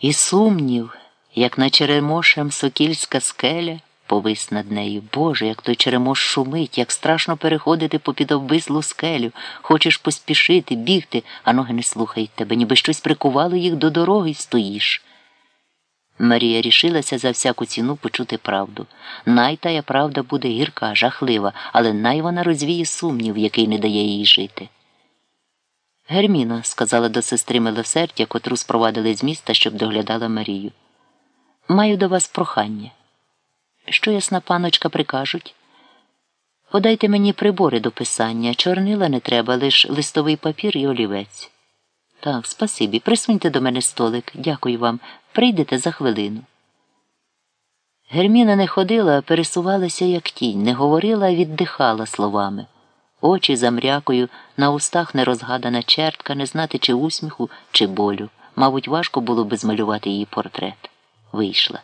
І сумнів, як на черемошем сокільська скеля, повис над нею. Боже, як той черемош шумить, як страшно переходити попід обвислу скелю. Хочеш поспішити, бігти, а ноги не слухають тебе, ніби щось прикувало їх до дороги й стоїш. Марія рішилася за всяку ціну почути правду. Най тая правда буде гірка, жахлива, але най вона розвіє сумнів, який не дає їй жити. Герміно, сказала до сестри милосердя, котру спровадили з міста, щоб доглядала Марію. Маю до вас прохання. Що ясна паночка прикажуть? Подайте мені прибори до писання, чорнила не треба, лиш листовий папір і олівець. Так, спасибі. Присуньте до мене столик. Дякую вам. Прийдете за хвилину. Герміна не ходила, а пересувалася, як тінь, не говорила, а віддихала словами. Очі за мрякою, на устах нерозгадана чертка, не знати, чи усміху, чи болю. Мабуть, важко було би змалювати її портрет. Вийшла.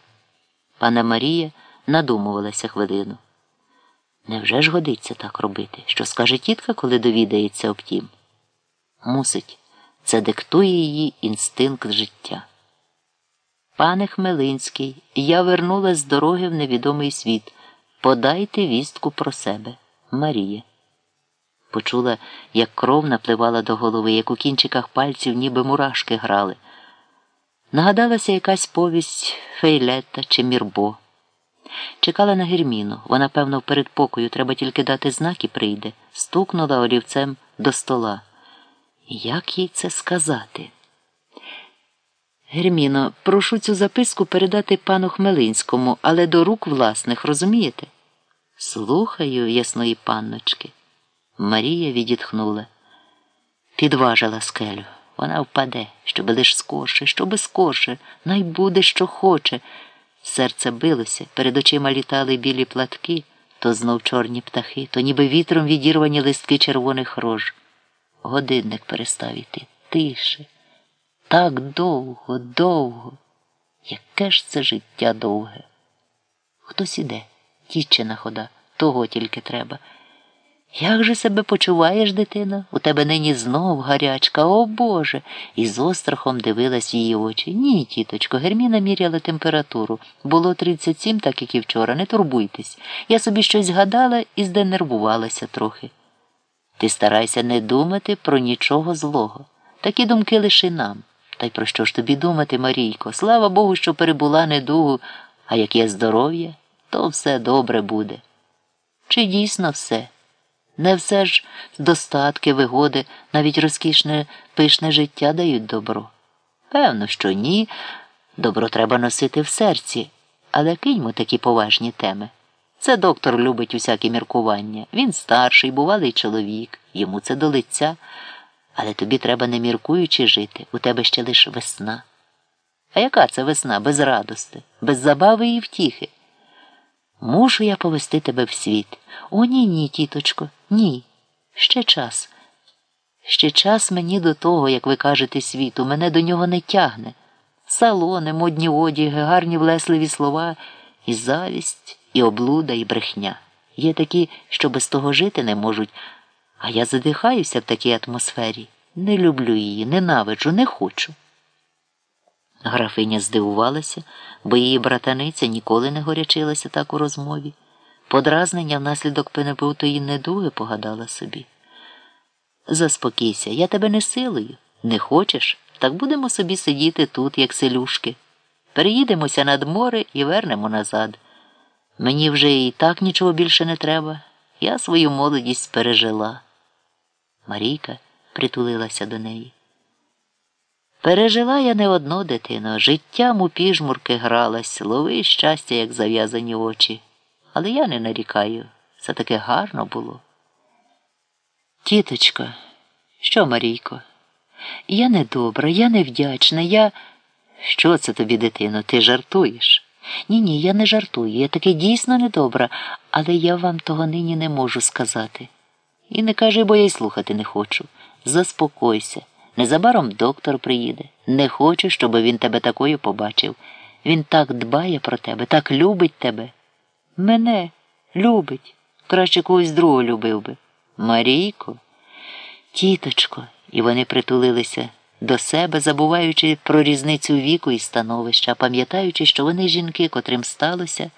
Пана Марія надумувалася хвилину. Невже ж годиться так робити? Що скаже тітка, коли довідається обтім? Мусить. Це диктує її інстинкт життя. Пане Хмелинський, я вернулась з дороги в невідомий світ. Подайте вістку про себе. Марія. Почула, як кров напливала до голови, як у кінчиках пальців ніби мурашки грали. Нагадалася якась повість Фейлета чи Мірбо. Чекала на Герміну. Вона, певно, в передпокою треба тільки дати знак і прийде. Стукнула олівцем до стола. Як їй це сказати? Герміно, прошу цю записку передати пану Хмелинському, але до рук власних, розумієте? Слухаю, ясної панночки. Марія відітхнула. Підважила скелю. Вона впаде, щоби лиш скорше, щоби скорше, най буде, що хоче. Серце билося, перед очима літали білі платки, то знов чорні птахи, то ніби вітром відірвані листки червоних рож. Годинник перестав іти. Тише. Так довго, довго. Яке ж це життя довге? Хтось іде, тічена хода, того тільки треба. Як же себе почуваєш, дитино? У тебе нині знов гарячка, о Боже. І з острахом дивилась її очі. Ні, тіточко, Герміна міряла температуру. Було 37, так як і вчора, не турбуйтесь. Я собі щось гадала і зденервувалася трохи. Ти старайся не думати про нічого злого. Такі думки лише нам. Та й про що ж тобі думати, Марійко? Слава Богу, що перебула недугу, а як є здоров'я, то все добре буде. Чи дійсно все? Не все ж достатки, вигоди, навіть розкішне пишне життя дають добро. Певно, що ні. Добро треба носити в серці, але киньмо такі поважні теми. Це доктор любить усякі міркування. Він старший, бувалий чоловік, йому це до лиця. Але тобі треба не міркуючи жити, у тебе ще лише весна. А яка це весна без радости, без забави і втіхи? Мушу я повести тебе в світ. О, ні, ні, тіточко, ні. Ще час. Ще час мені до того, як ви кажете, світу, мене до нього не тягне. Салони, модні одяги, гарні влесливі слова, і завість, і облуда, і брехня. Є такі, що без того жити не можуть, а я задихаюся в такій атмосфері. Не люблю її, ненавиджу, не хочу. Графиня здивувалася, бо її братаниця ніколи не горячилася так у розмові. Подразнення внаслідок пенепутої недуги погадала собі. Заспокійся, я тебе не силою. Не хочеш, так будемо собі сидіти тут, як селюшки. Переїдемося над море і вернемо назад. Мені вже і так нічого більше не треба. Я свою молодість пережила. Марійка притулилася до неї. Пережила я не одно дитино, життям у піжмурки гралась, лови щастя, як зав'язані очі. Але я не нарікаю. Це таке гарно було. Тіточко, що, Марійко? Я недобра, я невдячна, я. Що це тобі, дитино? Ти жартуєш? Ні, ні, я не жартую. Я таки дійсно недобра, але я вам того нині не можу сказати. І не кажи, бо я й слухати не хочу. Заспокойся. Незабаром доктор приїде. Не хочу, щоб він тебе такою побачив. Він так дбає про тебе, так любить тебе. Мене любить. Краще когось другого любив би. Марійко, тіточко, і вони притулилися до себе, забуваючи про різницю віку і становища, пам'ятаючи, що вони жінки, котрим сталося.